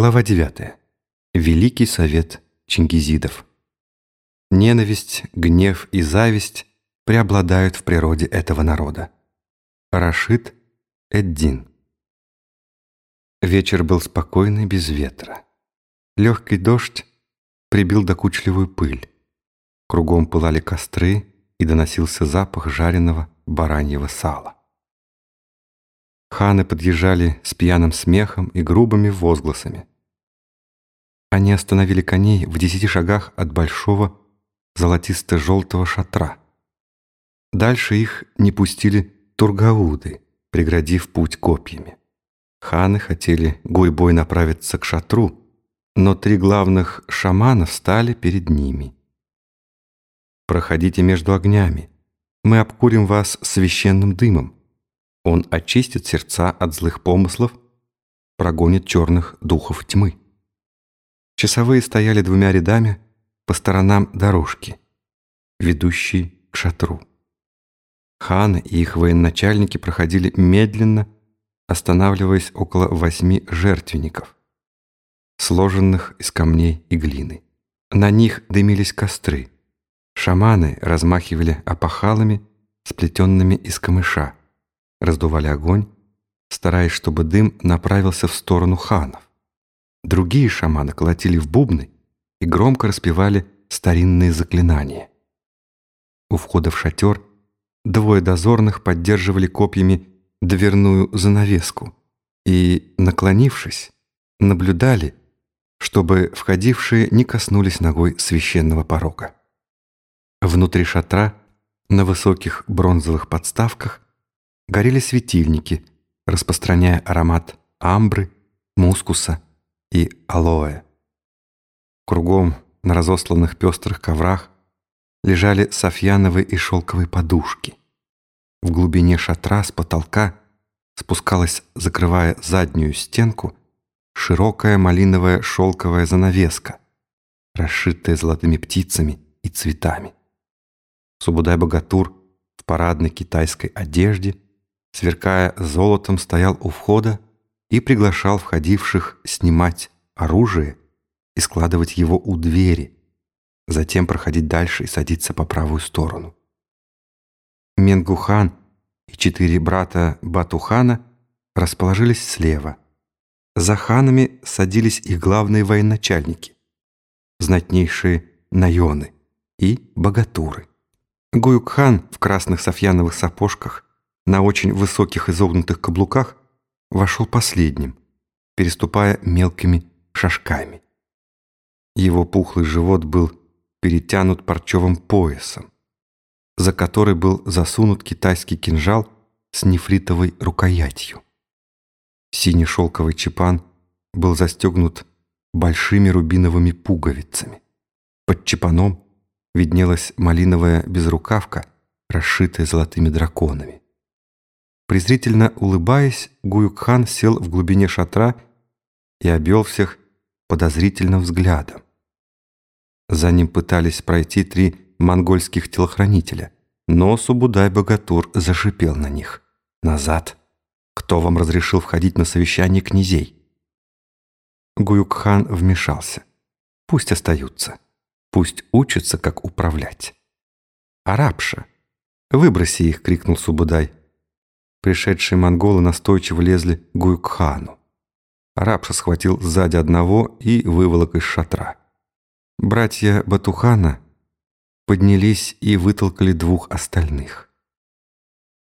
Глава 9. Великий совет чингизидов. Ненависть, гнев и зависть преобладают в природе этого народа. Рашид Эддин. Вечер был спокойный, без ветра. Легкий дождь прибил докучливую пыль. Кругом пылали костры, и доносился запах жареного бараньего сала. Ханы подъезжали с пьяным смехом и грубыми возгласами. Они остановили коней в десяти шагах от большого золотисто-желтого шатра. Дальше их не пустили тургауды, преградив путь копьями. Ханы хотели гуйбой направиться к шатру, но три главных шамана встали перед ними. «Проходите между огнями. Мы обкурим вас священным дымом. Он очистит сердца от злых помыслов, прогонит черных духов тьмы». Часовые стояли двумя рядами по сторонам дорожки, ведущей к шатру. Ханы и их военачальники проходили медленно, останавливаясь около восьми жертвенников, сложенных из камней и глины. На них дымились костры. Шаманы размахивали опахалами, сплетенными из камыша, раздували огонь, стараясь, чтобы дым направился в сторону ханов. Другие шаманы колотили в бубны и громко распевали старинные заклинания. У входа в шатер двое дозорных поддерживали копьями дверную занавеску и, наклонившись, наблюдали, чтобы входившие не коснулись ногой священного порога. Внутри шатра, на высоких бронзовых подставках, горели светильники, распространяя аромат амбры, мускуса и алоэ. Кругом на разосланных пестрых коврах лежали софьяновые и шелковые подушки. В глубине шатра с потолка спускалась, закрывая заднюю стенку, широкая малиновая шелковая занавеска, расшитая золотыми птицами и цветами. Субудай-богатур в парадной китайской одежде, сверкая золотом, стоял у входа и приглашал входивших снимать оружие и складывать его у двери, затем проходить дальше и садиться по правую сторону. Менгухан и четыре брата Батухана расположились слева. За ханами садились их главные военачальники, знатнейшие наёны и богатуры. Гуюкхан в красных софьяновых сапожках на очень высоких изогнутых каблуках вошел последним, переступая мелкими шажками. Его пухлый живот был перетянут парчевым поясом, за который был засунут китайский кинжал с нефритовой рукоятью. Синий шелковый чепан был застегнут большими рубиновыми пуговицами. Под чепаном виднелась малиновая безрукавка, расшитая золотыми драконами. Презрительно улыбаясь, Гуюкхан сел в глубине шатра и обвел всех подозрительным взглядом. За ним пытались пройти три монгольских телохранителя, но Субудай-богатур зашипел на них. «Назад! Кто вам разрешил входить на совещание князей?» Гуюкхан вмешался. «Пусть остаются. Пусть учатся, как управлять». «Арабша! Выброси их!» — крикнул Субудай. Пришедшие монголы настойчиво лезли к Гуюкхану. Арабша схватил сзади одного и выволок из шатра. Братья Батухана поднялись и вытолкали двух остальных.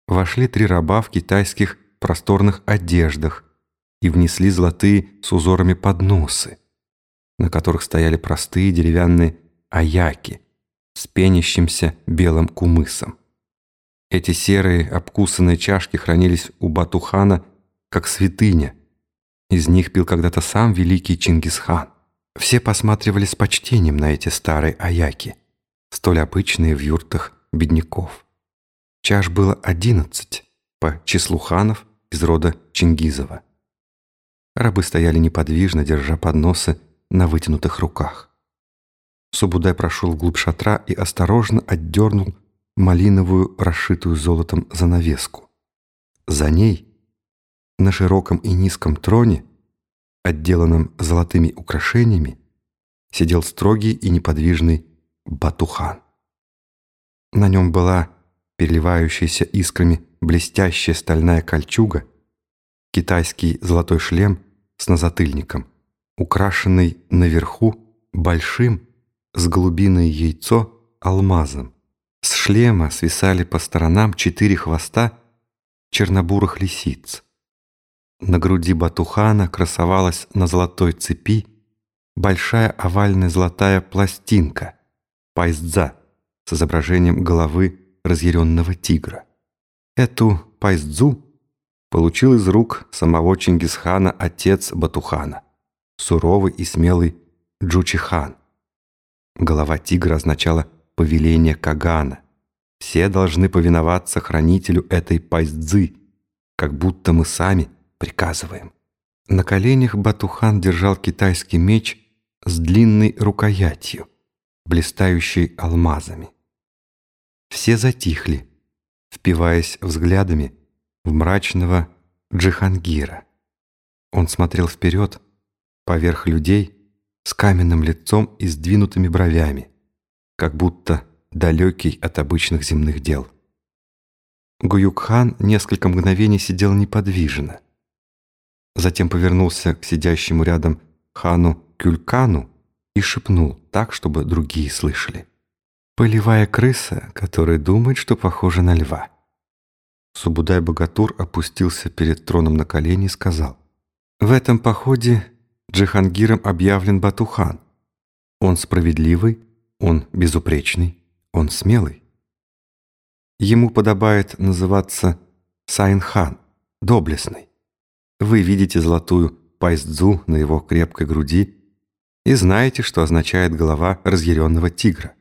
Вошли три раба в китайских просторных одеждах и внесли золотые с узорами подносы, на которых стояли простые деревянные аяки с пенящимся белым кумысом. Эти серые обкусанные чашки хранились у Батухана как святыня. Из них пил когда-то сам великий Чингисхан. Все посматривали с почтением на эти старые аяки, столь обычные в юртах бедняков. Чаш было одиннадцать по числу ханов из рода Чингизова. Рабы стояли неподвижно, держа подносы на вытянутых руках. Субудай прошел вглубь шатра и осторожно отдернул малиновую, расшитую золотом занавеску. За ней, на широком и низком троне, отделанном золотыми украшениями, сидел строгий и неподвижный Батухан. На нем была переливающаяся искрами блестящая стальная кольчуга, китайский золотой шлем с назатыльником, украшенный наверху большим с голубиное яйцо алмазом. Шлема свисали по сторонам четыре хвоста чернобурых лисиц. На груди Батухана красовалась на золотой цепи большая овальная золотая пластинка, пайздза, с изображением головы разъяренного тигра. Эту пайздзу получил из рук самого Чингисхана отец Батухана, суровый и смелый Джучихан. Голова тигра означала повеление Кагана. Все должны повиноваться хранителю этой пайздзы, как будто мы сами приказываем. На коленях Батухан держал китайский меч с длинной рукоятью, блистающей алмазами. Все затихли, впиваясь взглядами в мрачного Джихангира. Он смотрел вперед, поверх людей, с каменным лицом и сдвинутыми бровями, как будто далекий от обычных земных дел. Гуюкхан несколько мгновений сидел неподвижно. Затем повернулся к сидящему рядом хану Кюлькану и шепнул так, чтобы другие слышали. «Полевая крыса, которая думает, что похожа на льва». Субудай-богатур опустился перед троном на колени и сказал, «В этом походе Джихангиром объявлен Бату-хан. Он справедливый, он безупречный, он смелый. Ему подобает называться Саин-хан, доблестный. Вы видите золотую пайздзу на его крепкой груди и знаете, что означает голова разъяренного тигра.